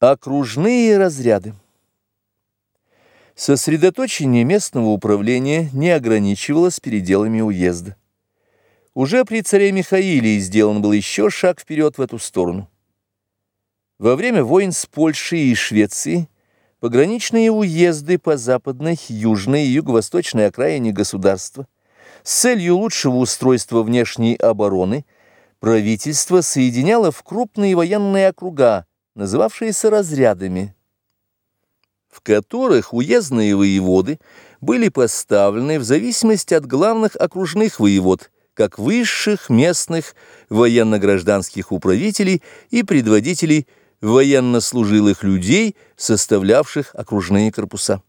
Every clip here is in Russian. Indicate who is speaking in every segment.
Speaker 1: Окружные разряды. Сосредоточение местного управления не ограничивалось переделами уезда. Уже при царе Михаиле сделан был еще шаг вперед в эту сторону. Во время войн с Польшей и Швецией пограничные уезды по западной, южной и юго-восточной окраине государства с целью лучшего устройства внешней обороны правительство соединяло в крупные военные округа, называвшиеся разрядами, в которых уездные воеводы были поставлены в зависимости от главных окружных воевод, как высших местных военно-гражданских управителей и предводителей военнослужилых людей, составлявших окружные корпуса.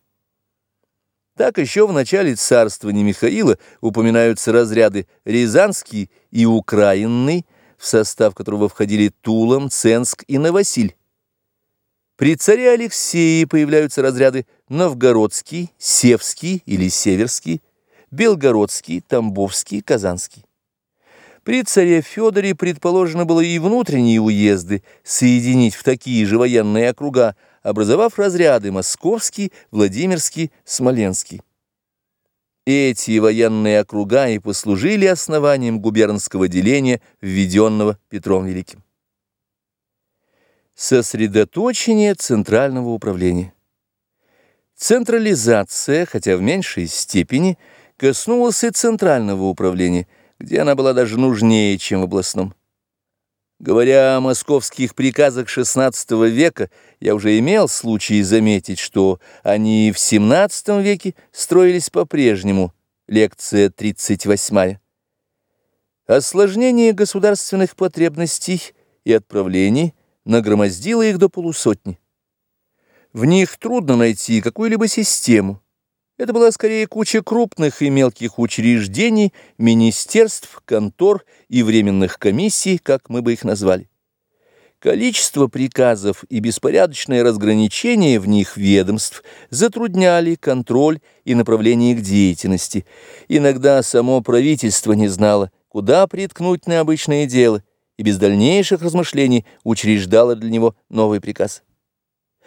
Speaker 1: Так еще в начале царствования Михаила упоминаются разряды Рязанский и Украинный, в состав которого входили Тулом, Ценск и Новосиль. При царе Алексее появляются разряды Новгородский, Севский или Северский, Белгородский, Тамбовский, Казанский. При царе Федоре предположено было и внутренние уезды соединить в такие же военные округа, образовав разряды Московский, Владимирский, Смоленский. Эти военные округа и послужили основанием губернского деления, введенного Петром Великим. Сосредоточение центрального управления. Централизация, хотя в меньшей степени, коснулась и центрального управления, где она была даже нужнее, чем в областном. Говоря о московских приказах XVI века, я уже имел случай заметить, что они в XVII веке строились по-прежнему. Лекция 38. Осложнение государственных потребностей и отправлений – нагромоздила их до полусотни. В них трудно найти какую-либо систему. Это была скорее куча крупных и мелких учреждений, министерств, контор и временных комиссий, как мы бы их назвали. Количество приказов и беспорядочное разграничение в них ведомств затрудняли контроль и направление их деятельности. Иногда само правительство не знало, куда приткнуть на обычное дело, и без дальнейших размышлений учреждала для него новый приказ.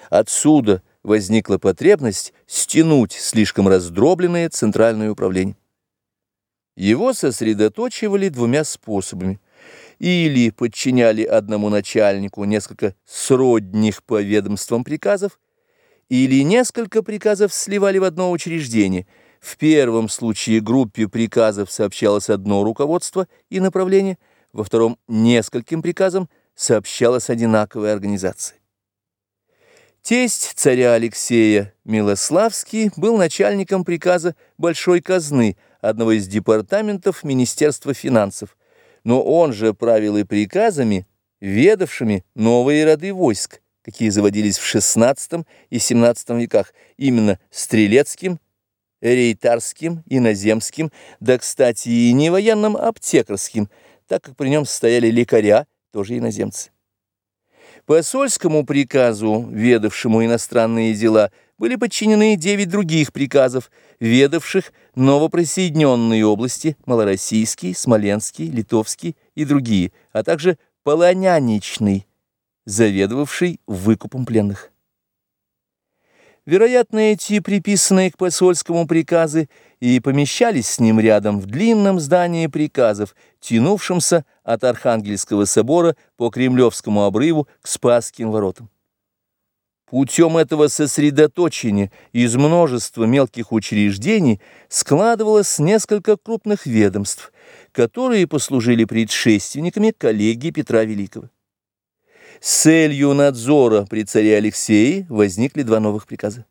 Speaker 1: Отсюда возникла потребность стянуть слишком раздробленное центральное управление. Его сосредоточивали двумя способами. Или подчиняли одному начальнику несколько сродних по ведомствам приказов, или несколько приказов сливали в одно учреждение. В первом случае группе приказов сообщалось одно руководство и направление – во втором нескольким приказам сообщалась одинаковая организация. Тесть царя Алексея Милославский был начальником приказа Большой казны, одного из департаментов Министерства финансов, но он же правил и приказами, ведавшими новые роды войск, какие заводились в XVI и XVII веках, именно стрелецким, рейтарским, иноземским, да, кстати, и не военным, а аптекарским – так как при нем стояли лекаря, тоже иноземцы. Посольскому приказу, ведавшему иностранные дела, были подчинены девять других приказов, ведавших новоприсоединенные области Малороссийский, Смоленский, Литовский и другие, а также Полоняничный, заведовавший выкупом пленных. Вероятно, эти приписанные к посольскому приказы и помещались с ним рядом в длинном здании приказов, тянувшемся от Архангельского собора по Кремлевскому обрыву к Спасским воротам. Путем этого сосредоточения из множества мелких учреждений складывалось несколько крупных ведомств, которые послужили предшественниками коллегии Петра Великого. Целью надзора при царе Алексее возникли два новых приказа.